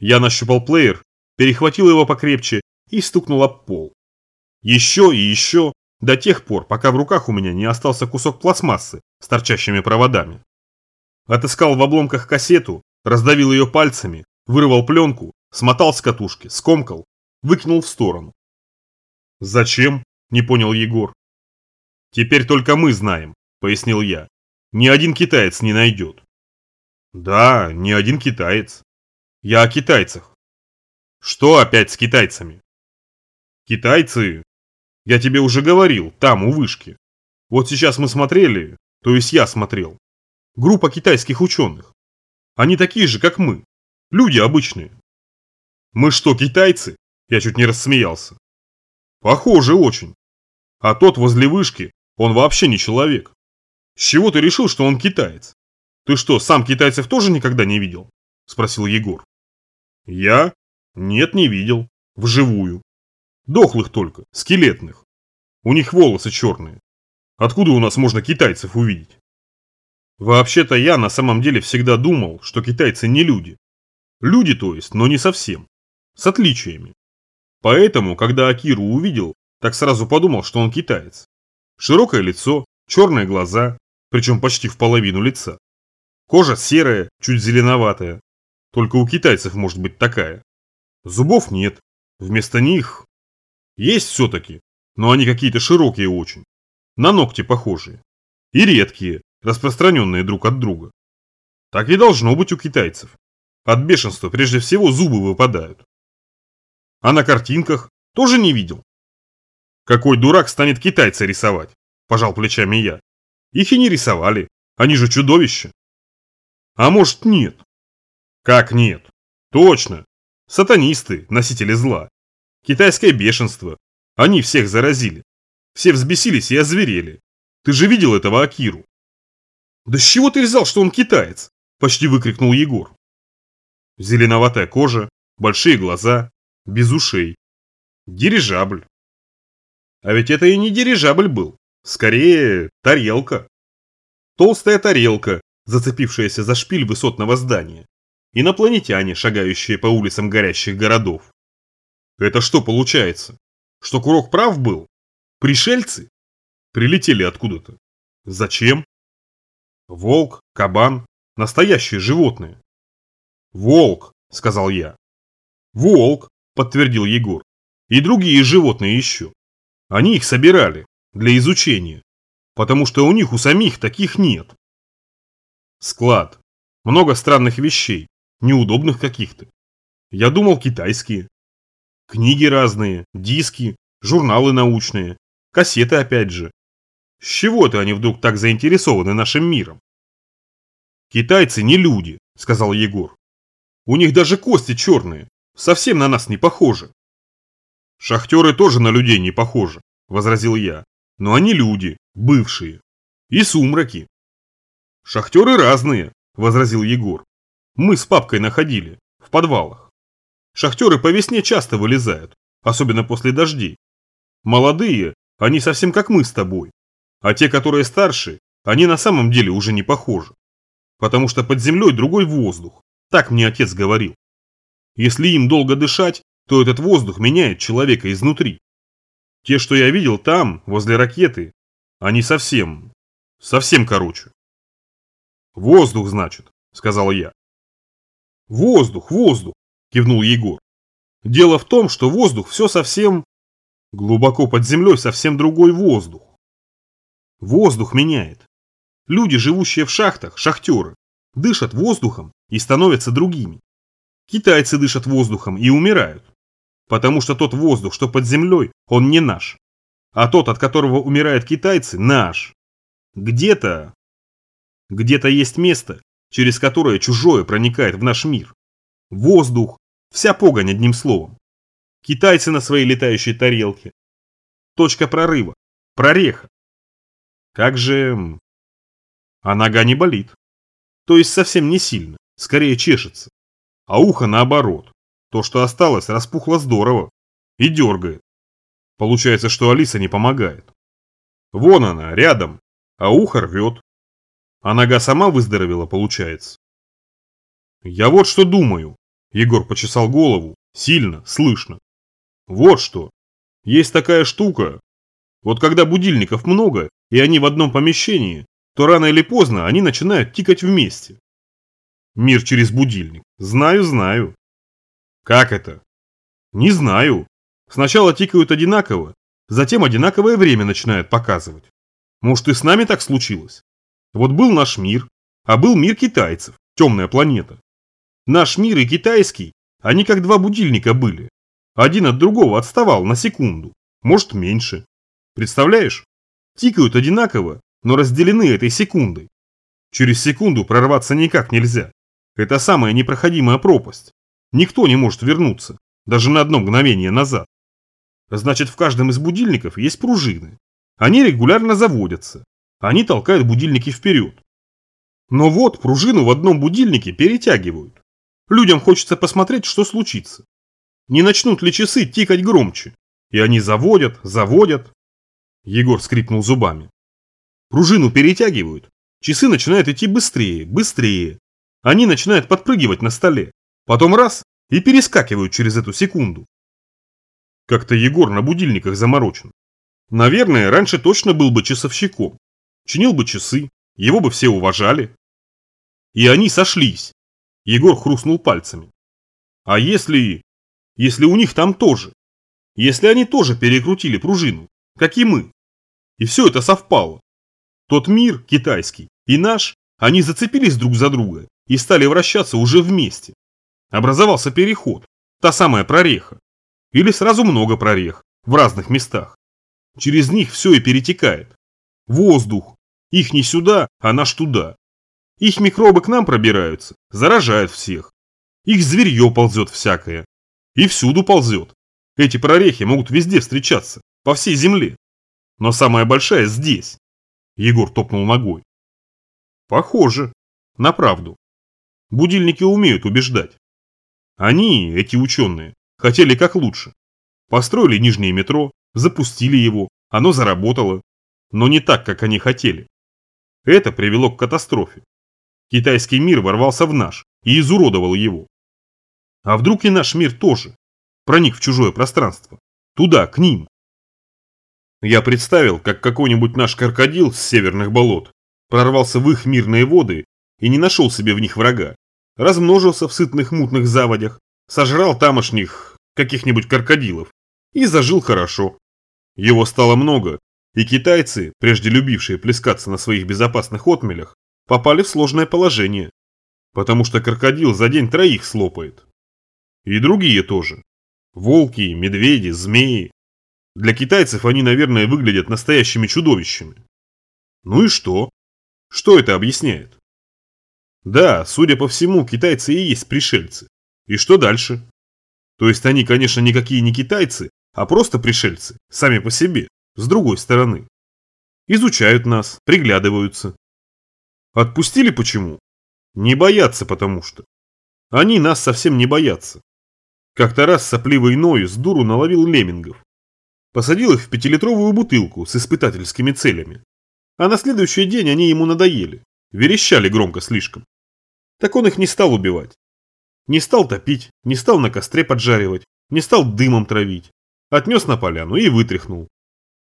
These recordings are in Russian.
Я нащупал плеер, перехватил его покрепче и стукнул об пол. Еще и еще, до тех пор, пока в руках у меня не остался кусок пластмассы с торчащими проводами. Отыскал в обломках кассету, раздавил ее пальцами, вырвал пленку, смотал с катушки, скомкал, выкинул в сторону. «Зачем?» – не понял Егор. «Теперь только мы знаем», – пояснил я. «Ни один китаец не найдет». «Да, ни один китаец. Я о китайцах». «Что опять с китайцами?» «Китайцы? Я тебе уже говорил, там, у вышки. Вот сейчас мы смотрели, то есть я смотрел. Группа китайских ученых. Они такие же, как мы. Люди обычные. Мы что, китайцы? Я чуть не рассмеялся. Похоже очень. А тот возле вышки, он вообще не человек. С чего ты решил, что он китаец? Ты что, сам китайцев тоже никогда не видел? Спросил Егор. Я? Нет, не видел. Вживую. Дохлых только, скелетных. У них волосы черные. Откуда у нас можно китайцев увидеть? Вообще-то я на самом деле всегда думал, что китайцы не люди. Люди, то есть, но не совсем. С отличиями. Поэтому, когда Акиру увидел, так сразу подумал, что он китаец. Широкое лицо, черные глаза, причем почти в половину лица. Кожа серая, чуть зеленоватая. Только у китайцев может быть такая. Зубов нет. Вместо них... Есть все-таки, но они какие-то широкие очень. На ногти похожие. И редкие, распространенные друг от друга. Так и должно быть у китайцев. От бешенства прежде всего зубы выпадают. А на картинках тоже не видел. Какой дурак станет китайца рисовать? Пожал плечами я. Их и не рисовали, они же чудовища. А может нет? Как нет? Точно. Сатанисты, носители зла. Китайское бешенство. Они всех заразили. Все взбесились и озверели. Ты же видел этого Акиру? «Да с чего ты взял, что он китаец?» – почти выкрикнул Егор. Зеленоватая кожа, большие глаза, без ушей. Дирижабль. А ведь это и не дирижабль был, скорее тарелка. Толстая тарелка, зацепившаяся за шпиль высотного здания. Инопланетяне, шагающие по улицам горящих городов. Это что получается? Что Курок прав был? Пришельцы? Прилетели откуда-то. Зачем? Волк, кабан, настоящие животные. Волк, сказал я. Волк, подтвердил Егор. И другие животные еще. Они их собирали для изучения, потому что у них у самих таких нет. Склад. Много странных вещей, неудобных каких-то. Я думал китайские. Книги разные, диски, журналы научные, кассеты опять же. С чего-то они вдруг так заинтересованы нашим миром? Китайцы не люди, сказал Егор. У них даже кости черные, совсем на нас не похожи. Шахтеры тоже на людей не похожи, возразил я. Но они люди, бывшие. И сумраки. Шахтеры разные, возразил Егор. Мы с папкой находили, в подвалах. Шахтеры по весне часто вылезают, особенно после дождей. Молодые, они совсем как мы с тобой. А те, которые старше, они на самом деле уже не похожи. Потому что под землей другой воздух. Так мне отец говорил. Если им долго дышать, то этот воздух меняет человека изнутри. Те, что я видел там, возле ракеты, они совсем, совсем короче. Воздух, значит, сказал я. Воздух, воздух, кивнул Егор. Дело в том, что воздух все совсем... Глубоко под землей совсем другой воздух. Воздух меняет. Люди, живущие в шахтах, шахтеры, дышат воздухом и становятся другими. Китайцы дышат воздухом и умирают. Потому что тот воздух, что под землей, он не наш. А тот, от которого умирают китайцы, наш. Где-то... Где-то есть место, через которое чужое проникает в наш мир. Воздух, вся погонь одним словом. Китайцы на своей летающей тарелке. Точка прорыва, прореха. Как же... А нога не болит. То есть совсем не сильно, скорее чешется. А ухо наоборот. То, что осталось, распухло здорово. И дергает. Получается, что Алиса не помогает. Вон она, рядом, а ухо рвет. А нога сама выздоровела, получается. Я вот что думаю, Егор почесал голову. Сильно, слышно. Вот что. Есть такая штука. Вот когда будильников много, и они в одном помещении, то рано или поздно они начинают тикать вместе. Мир через будильник. Знаю, знаю. Как это? Не знаю. Сначала тикают одинаково, затем одинаковое время начинают показывать. Может и с нами так случилось? Вот был наш мир, а был мир китайцев, темная планета. Наш мир и китайский, они как два будильника были. Один от другого отставал на секунду, может меньше. Представляешь? Тикают одинаково, но разделены этой секундой. Через секунду прорваться никак нельзя. Это самая непроходимая пропасть. Никто не может вернуться, даже на одно мгновение назад. Значит, в каждом из будильников есть пружины. Они регулярно заводятся. Они толкают будильники вперед. Но вот пружину в одном будильнике перетягивают. Людям хочется посмотреть, что случится. Не начнут ли часы тикать громче? И они заводят, заводят. Егор скрипнул зубами. Пружину перетягивают. Часы начинают идти быстрее, быстрее. Они начинают подпрыгивать на столе. Потом раз и перескакивают через эту секунду. Как-то Егор на будильниках заморочен. Наверное, раньше точно был бы часовщиком. Чинил бы часы, его бы все уважали. И они сошлись. Егор хрустнул пальцами. А если... Если у них там тоже? Если они тоже перекрутили пружину, как и мы? И все это совпало. Тот мир, китайский, и наш, они зацепились друг за друга и стали вращаться уже вместе. Образовался переход, та самая прореха. Или сразу много прорех, в разных местах. Через них все и перетекает. Воздух. Их не сюда, а наш туда. Их микробы к нам пробираются, заражают всех. Их зверье ползет всякое. И всюду ползет. Эти прорехи могут везде встречаться, по всей земле. Но самая большая здесь. Егор топнул ногой. Похоже. На правду. Будильники умеют убеждать. Они, эти ученые, хотели как лучше. Построили нижнее метро, запустили его, оно заработало. Но не так, как они хотели. Это привело к катастрофе. Китайский мир ворвался в наш и изуродовал его. А вдруг и наш мир тоже проник в чужое пространство? Туда, к ним. Я представил, как какой-нибудь наш крокодил с северных болот прорвался в их мирные воды и не нашел себе в них врага, размножился в сытных мутных заводях, сожрал тамошних каких-нибудь крокодилов и зажил хорошо. Его стало много, и китайцы, прежде любившие плескаться на своих безопасных отмелях, попали в сложное положение, потому что крокодил за день троих слопает. И другие тоже. Волки, медведи, змеи. Для китайцев они, наверное, выглядят настоящими чудовищами. Ну и что? Что это объясняет? Да, судя по всему, китайцы и есть пришельцы. И что дальше? То есть они, конечно, никакие не китайцы, а просто пришельцы, сами по себе, с другой стороны. Изучают нас, приглядываются. Отпустили почему? Не боятся потому что. Они нас совсем не боятся. Как-то раз сопливый Ной с дуру наловил леммингов. Посадил их в пятилитровую бутылку с испытательскими целями. А на следующий день они ему надоели. Верещали громко слишком. Так он их не стал убивать. Не стал топить, не стал на костре поджаривать, не стал дымом травить. Отнес на поляну и вытряхнул.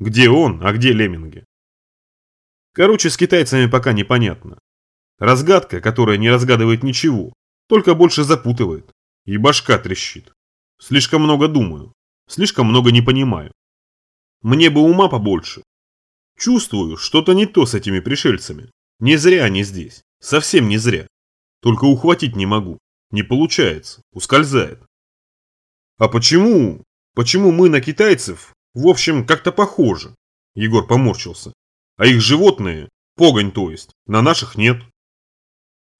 Где он, а где лемминги? Короче, с китайцами пока непонятно. Разгадка, которая не разгадывает ничего, только больше запутывает. И башка трещит. Слишком много думаю, слишком много не понимаю. Мне бы ума побольше. Чувствую, что-то не то с этими пришельцами. Не зря они здесь. Совсем не зря. Только ухватить не могу. Не получается. Ускользает. А почему? Почему мы на китайцев, в общем, как-то похожи? Егор поморщился. А их животные, погонь то есть, на наших нет.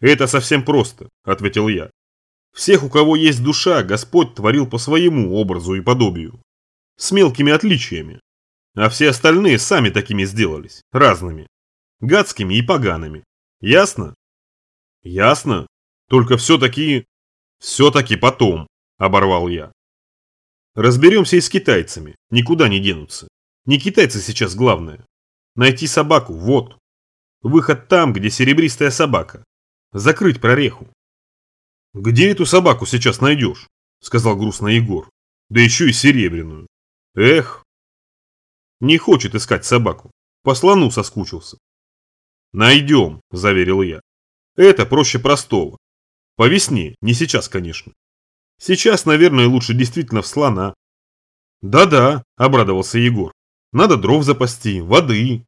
Это совсем просто, ответил я. Всех, у кого есть душа, Господь творил по своему образу и подобию. С мелкими отличиями. А все остальные сами такими сделались, разными. Гадскими и погаными. Ясно? Ясно. Только все-таки... Все-таки потом, оборвал я. Разберемся и с китайцами, никуда не денутся. Не китайцы сейчас главное. Найти собаку, вот. Выход там, где серебристая собака. Закрыть прореху. Где эту собаку сейчас найдешь? Сказал грустно Егор. Да еще и серебряную. Эх. Не хочет искать собаку. По слону соскучился. Найдем, заверил я. Это проще простого. По весне, не сейчас, конечно. Сейчас, наверное, лучше действительно в слона. Да-да, обрадовался Егор. Надо дров запасти, воды.